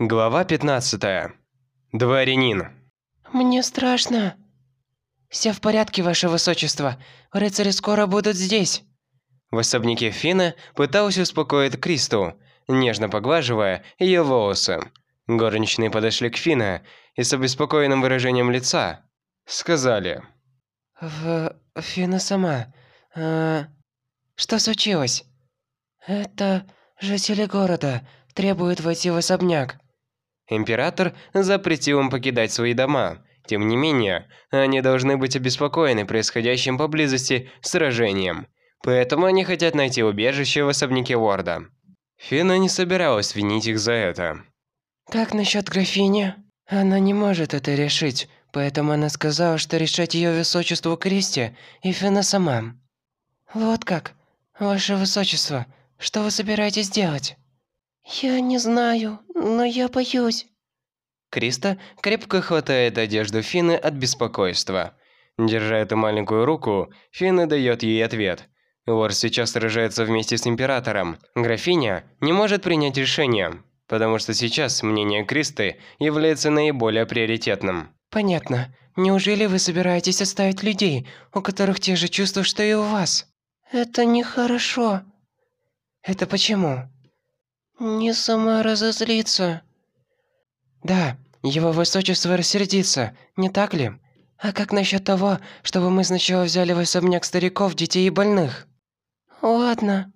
Глава 15. Дворянин. Мне страшно. Все в порядке, ваше высочество. Рыцари скоро будут здесь. В особняке Фина пытался успокоить Кристу, нежно поглаживая ее волосы. Горничные подошли к Фина и с обеспокоенным выражением лица сказали. В... Фина сама. А... Что случилось? Это жители города требуют войти в особняк. Император запретил им покидать свои дома. Тем не менее, они должны быть обеспокоены происходящим поблизости сражением. Поэтому они хотят найти убежище в особняке Ворда. Фина не собиралась винить их за это. Как насчет графини? Она не может это решить, поэтому она сказала, что решать ее высочеству Кристи и Фина сама. Вот как? Ваше высочество, что вы собираетесь делать? Я не знаю, но я боюсь. Криста крепко хватает одежду Фины от беспокойства. Держа эту маленькую руку, Фина дает ей ответ. Вор сейчас сражается вместе с Императором. Графиня не может принять решение, потому что сейчас мнение Кристы является наиболее приоритетным. Понятно. Неужели вы собираетесь оставить людей, у которых те же чувства, что и у вас? Это нехорошо. Это почему? Не сама разозлиться. Да, его высочество рассердится, не так ли? А как насчет того, чтобы мы сначала взяли в особняк стариков, детей и больных? Ладно.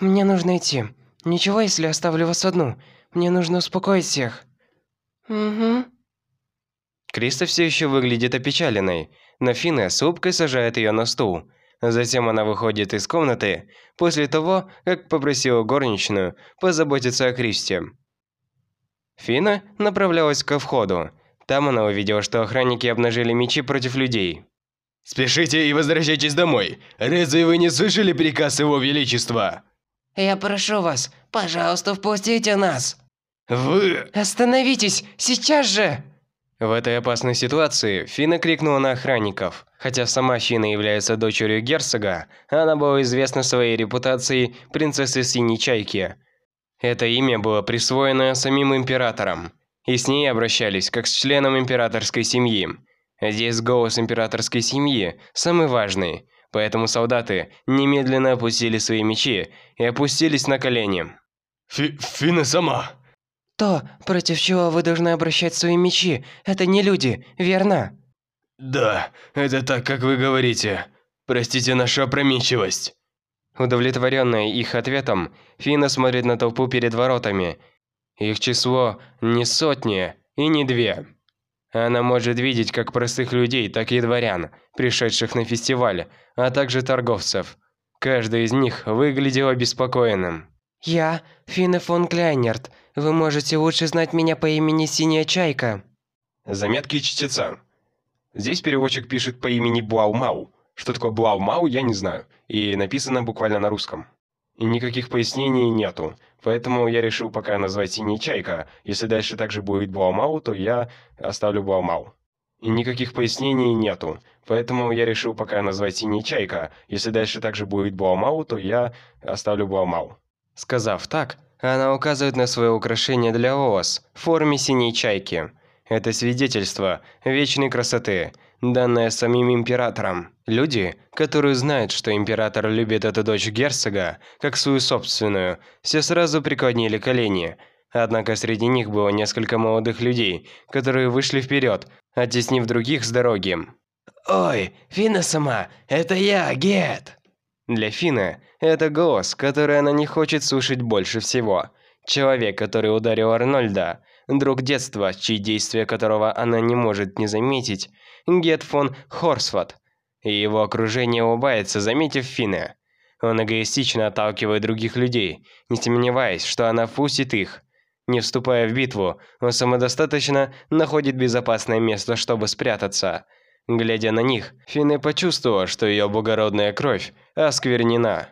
Мне нужно идти. Ничего, если оставлю вас одну. Мне нужно успокоить всех. Угу. Криста все еще выглядит опечаленной, но Фина с улыбкой сажает ее на стул. Затем она выходит из комнаты, после того, как попросила горничную позаботиться о Кристи. Фина направлялась ко входу. Там она увидела, что охранники обнажили мечи против людей. «Спешите и возвращайтесь домой! Разве вы не слышали приказ Его Величества?» Я прошу вас, пожалуйста, впустите нас. «Вы...» Остановитесь, сейчас же! В этой опасной ситуации Фина крикнула на охранников. Хотя сама Фина является дочерью герцога, она была известна своей репутацией принцессы Синей Чайки. Это имя было присвоено самим императором, и с ней обращались как с членом императорской семьи. Здесь голос императорской семьи самый важный, поэтому солдаты немедленно опустили свои мечи и опустились на колени. Фи Фина сама. То, против чего вы должны обращать свои мечи, это не люди, верно? Да, это так, как вы говорите. Простите нашу опрометчивость. Удовлетворенная их ответом, Фина смотрит на толпу перед воротами. Их число не сотни и не две. Она может видеть как простых людей, так и дворян, пришедших на фестиваль, а также торговцев. Каждый из них выглядел обеспокоенным. Я Фина фон Кляйнерт. Вы можете лучше знать меня по имени Синяя Чайка. Заметки чтеца. Здесь переводчик пишет по имени Блаумау. Что такое Блаумау, я не знаю. И написано буквально на русском. И никаких пояснений нету. Поэтому я решил пока назвать Синяя Чайка. Если дальше также будет Блаумау, то я оставлю Блаумау. И никаких пояснений нету. Поэтому я решил пока назвать Синяя Чайка. Если дальше также будет Блаумау, то я оставлю Блаумау. Сказав так, она указывает на свое украшение для ООС в форме синей чайки. Это свидетельство вечной красоты, данное самим императором. Люди, которые знают, что император любит эту дочь герцога, как свою собственную, все сразу преклонили колени. Однако среди них было несколько молодых людей, которые вышли вперед, оттеснив других с дороги. «Ой, Фина сама, это я, Гет!» Для Фины это голос, который она не хочет слушать больше всего. Человек, который ударил Арнольда, друг детства, чьи действия которого она не может не заметить, Гет фон Хорсват. И его окружение улыбается, заметив Фины. Он эгоистично отталкивает других людей, не сомневаясь, что она впустит их. Не вступая в битву, он самодостаточно находит безопасное место, чтобы спрятаться – Глядя на них, Финне почувствовала, что ее благородная кровь осквернена.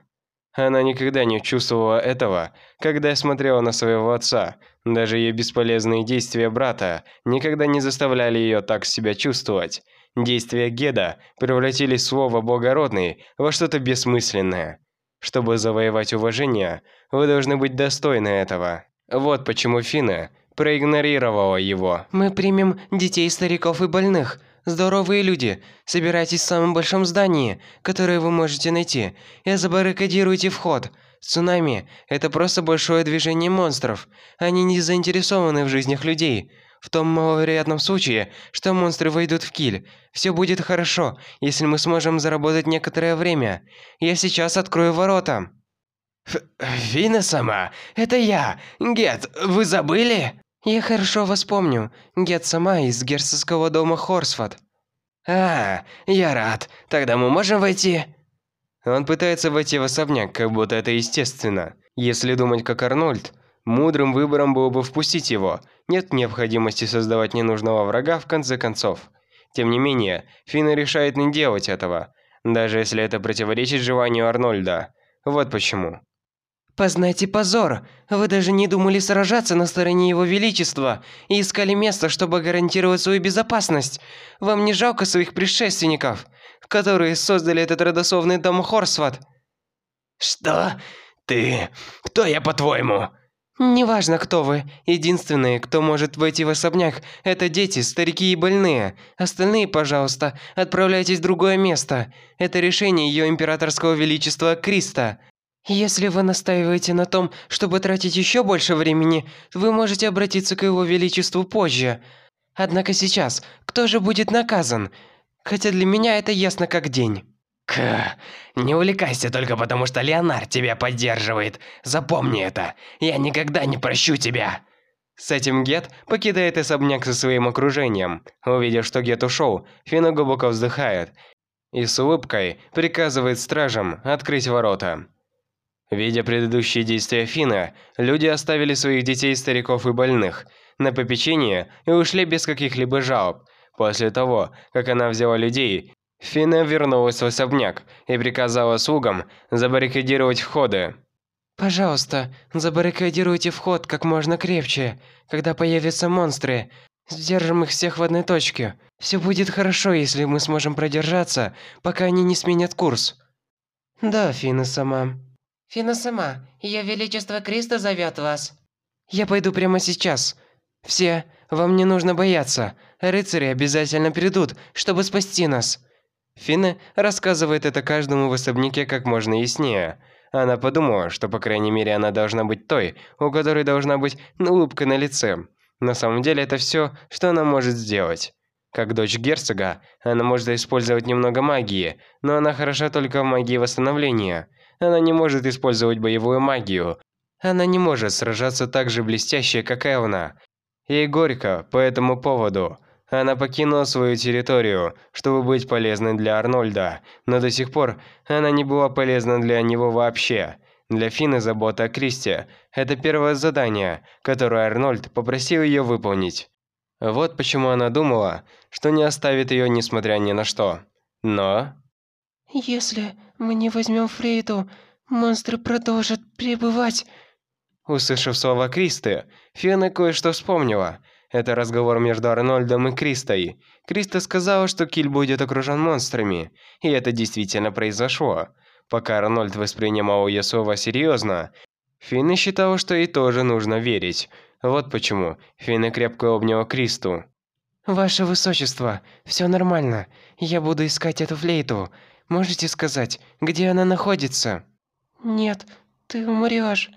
Она никогда не чувствовала этого, когда смотрела на своего отца. Даже ее бесполезные действия брата никогда не заставляли ее так себя чувствовать. Действия Геда превратили слово «благородный» во что-то бессмысленное. Чтобы завоевать уважение, вы должны быть достойны этого. Вот почему Фина проигнорировала его. Мы примем детей, стариков и больных. Здоровые люди, собирайтесь в самом большом здании, которое вы можете найти, и забаррикадируйте вход. Цунами – это просто большое движение монстров. Они не заинтересованы в жизнях людей. В том маловероятном случае, что монстры войдут в киль, все будет хорошо, если мы сможем заработать некоторое время. Я сейчас открою ворота. Фина сама, это я. Гет, вы забыли? Я хорошо вас помню. Гет сама из герцогского дома Хорсфат. А, я рад. Тогда мы можем войти? Он пытается войти в особняк, как будто это естественно. Если думать как Арнольд, мудрым выбором было бы впустить его. Нет необходимости создавать ненужного врага в конце концов. Тем не менее, Финн решает не делать этого, даже если это противоречит желанию Арнольда. Вот почему. Познайте позор. Вы даже не думали сражаться на стороне его величества и искали место, чтобы гарантировать свою безопасность. Вам не жалко своих предшественников, которые создали этот родословный дом Хорсват? Что? Ты? Кто я, по-твоему? Неважно, кто вы. Единственные, кто может войти в особняк, это дети, старики и больные. Остальные, пожалуйста, отправляйтесь в другое место. Это решение ее императорского величества Криста. Если вы настаиваете на том, чтобы тратить еще больше времени, вы можете обратиться к его величеству позже. Однако сейчас, кто же будет наказан? Хотя для меня это ясно как день. К, не увлекайся только потому, что Леонард тебя поддерживает. Запомни это. Я никогда не прощу тебя. С этим Гет покидает особняк со своим окружением. Увидев, что Гет ушел, Фина глубоко вздыхает и с улыбкой приказывает стражам открыть ворота. Видя предыдущие действия Фина, люди оставили своих детей, стариков и больных на попечение и ушли без каких-либо жалоб. После того, как она взяла людей, Фина вернулась в особняк и приказала слугам забаррикадировать входы. «Пожалуйста, забаррикадируйте вход как можно крепче. Когда появятся монстры, сдержим их всех в одной точке. Все будет хорошо, если мы сможем продержаться, пока они не сменят курс». «Да, Фина сама», Фина сама, Ее Величество Криста зовет вас. Я пойду прямо сейчас. Все, вам не нужно бояться. Рыцари обязательно придут, чтобы спасти нас. Фина рассказывает это каждому в особняке как можно яснее. Она подумала, что по крайней мере она должна быть той, у которой должна быть улыбка на лице. На самом деле это все, что она может сделать. Как дочь герцога, она может использовать немного магии, но она хороша только в магии восстановления. Она не может использовать боевую магию. Она не может сражаться так же блестяще, как Эвна. Ей горько по этому поводу. Она покинула свою территорию, чтобы быть полезной для Арнольда, но до сих пор она не была полезна для него вообще. Для Фины забота о Кристе – это первое задание, которое Арнольд попросил ее выполнить. Вот почему она думала, что не оставит ее несмотря ни на что. Но... «Если мы не возьмем Фрейту, монстры продолжат пребывать». Услышав слова Кристы, Фиона кое-что вспомнила. Это разговор между Арнольдом и Кристой. Криста сказала, что Киль будет окружен монстрами, и это действительно произошло. Пока Арнольд воспринимал ее слова серьезно, Финна считала, что ей тоже нужно верить. Вот почему Финна крепко обняла Кристу. «Ваше Высочество, все нормально. Я буду искать эту флейту. Можете сказать, где она находится?» «Нет, ты умрёшь».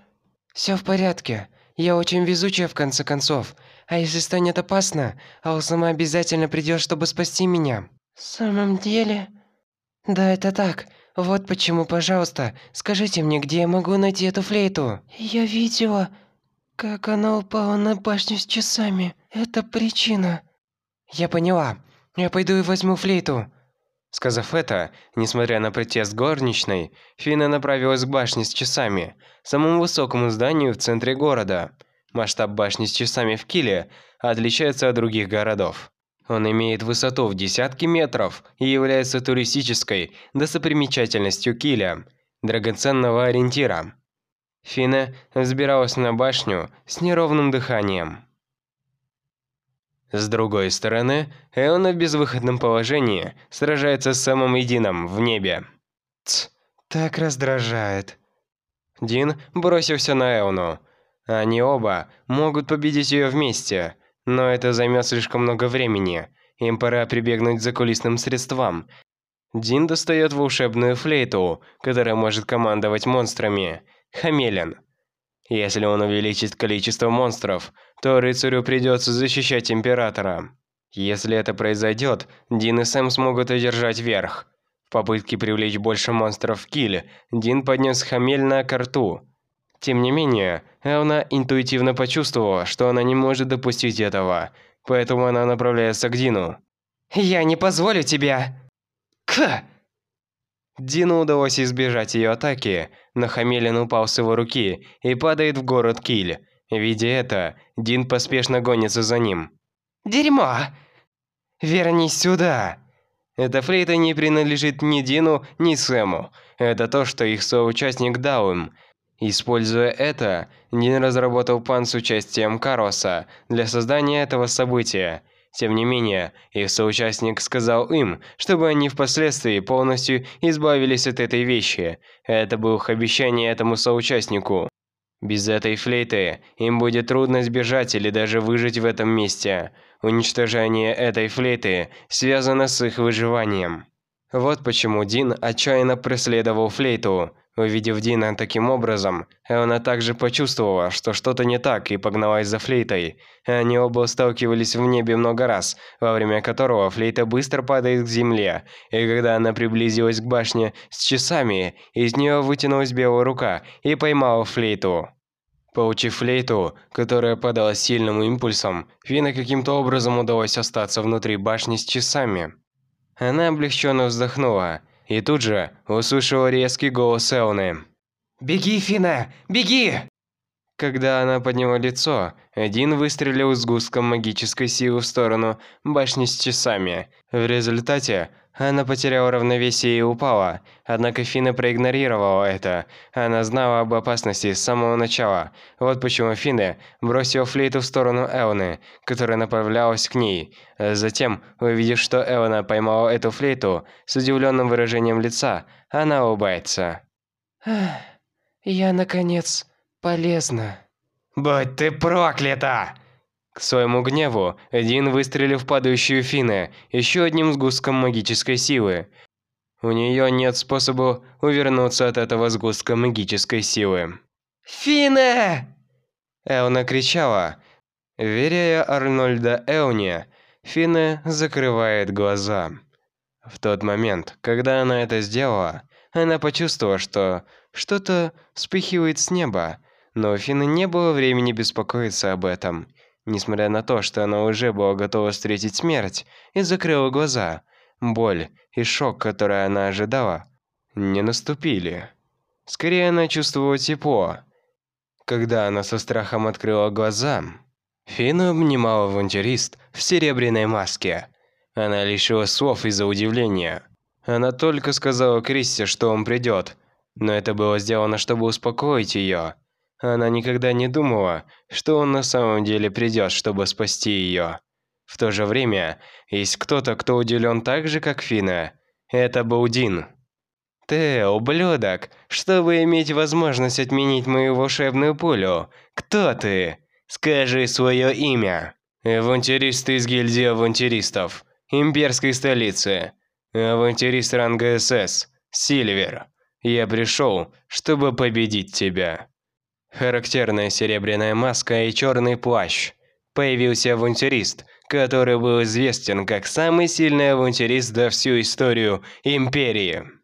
«Всё в порядке. Я очень везучая в конце концов. А если станет опасно, Ал сама обязательно придёт, чтобы спасти меня». «В самом деле?» «Да, это так. Вот почему, пожалуйста, скажите мне, где я могу найти эту флейту?» «Я видела, как она упала на башню с часами. Это причина». «Я поняла. Я пойду и возьму флейту». Сказав это, несмотря на протест горничной, Фина направилась к башне с часами, самому высокому зданию в центре города. Масштаб башни с часами в Киле отличается от других городов. Он имеет высоту в десятки метров и является туристической достопримечательностью Киля, драгоценного ориентира. Фина взбиралась на башню с неровным дыханием. С другой стороны, Эона в безвыходном положении сражается с самым единым в небе. Ц, так раздражает. Дин бросился на Эону. Они оба могут победить ее вместе, но это займет слишком много времени. Им пора прибегнуть к закулисным средствам. Дин достает волшебную флейту, которая может командовать монстрами. Хамелен. Если он увеличит количество монстров, то рыцарю придется защищать императора. Если это произойдет, Дин и Сэм смогут одержать верх. В попытке привлечь больше монстров в киль, Дин поднес Хамель к рту. Тем не менее, она интуитивно почувствовала, что она не может допустить этого, поэтому она направляется к Дину. «Я не позволю тебя!» «К!» Дину удалось избежать ее атаки, но Хамелин упал с его руки и падает в город Киль. Видя это, Дин поспешно гонится за ним. «Дерьмо!» «Вернись сюда!» Эта флейта не принадлежит ни Дину, ни Сэму. Это то, что их соучастник дал им. Используя это, Дин разработал план с участием Кароса для создания этого события. Тем не менее, их соучастник сказал им, чтобы они впоследствии полностью избавились от этой вещи. Это было их обещание этому соучастнику. Без этой флейты им будет трудно сбежать или даже выжить в этом месте. Уничтожение этой флейты связано с их выживанием. Вот почему Дин отчаянно преследовал флейту. Увидев Дина таким образом, она также почувствовала, что что-то не так и погналась за флейтой. Они оба сталкивались в небе много раз, во время которого флейта быстро падает к земле, и когда она приблизилась к башне с часами, из нее вытянулась белая рука и поймала флейту. Получив флейту, которая падала сильным импульсом, Фина каким-то образом удалось остаться внутри башни с часами. Она облегченно вздохнула и тут же услышала резкий голос Элны. «Беги, Фина, беги!» Когда она подняла лицо, один выстрелил с густком магической силы в сторону башни с часами. В результате она потеряла равновесие и упала. Однако Фина проигнорировала это. Она знала об опасности с самого начала. Вот почему Фина бросила флейту в сторону Элны, которая направлялась к ней. Затем, увидев, что Элна поймала эту флейту, с удивленным выражением лица, она улыбается. «Я, наконец, полезна». «Будь ты проклята!» К своему гневу, Дин выстрелил в падающую Фины еще одним сгустком магической силы. У нее нет способа увернуться от этого сгустка магической силы. «Фина!» Элна кричала. Веряя Арнольда Элне, Фина закрывает глаза. В тот момент, когда она это сделала, она почувствовала, что что-то вспыхивает с неба, но у Фины не было времени беспокоиться об этом. Несмотря на то, что она уже была готова встретить смерть, и закрыла глаза, боль и шок, который она ожидала, не наступили. Скорее, она чувствовала тепло. Когда она со страхом открыла глаза, Фина обнимала авантюрист в серебряной маске. Она лишила слов из-за удивления. Она только сказала Кристи, что он придет, но это было сделано, чтобы успокоить ее. Она никогда не думала, что он на самом деле придет, чтобы спасти ее. В то же время, есть кто-то, кто удивлен так же, как Фина. Это был Дин. «Ты, ублюдок, чтобы иметь возможность отменить мою волшебную пулю, кто ты? Скажи свое имя». «Авантюрист из гильдии авантюристов, имперской столицы. Авантюрист ранга СС, Сильвер. Я пришел, чтобы победить тебя». Характерная серебряная маска и черный плащ. Появился авантюрист, который был известен как самый сильный авантюрист за всю историю Империи.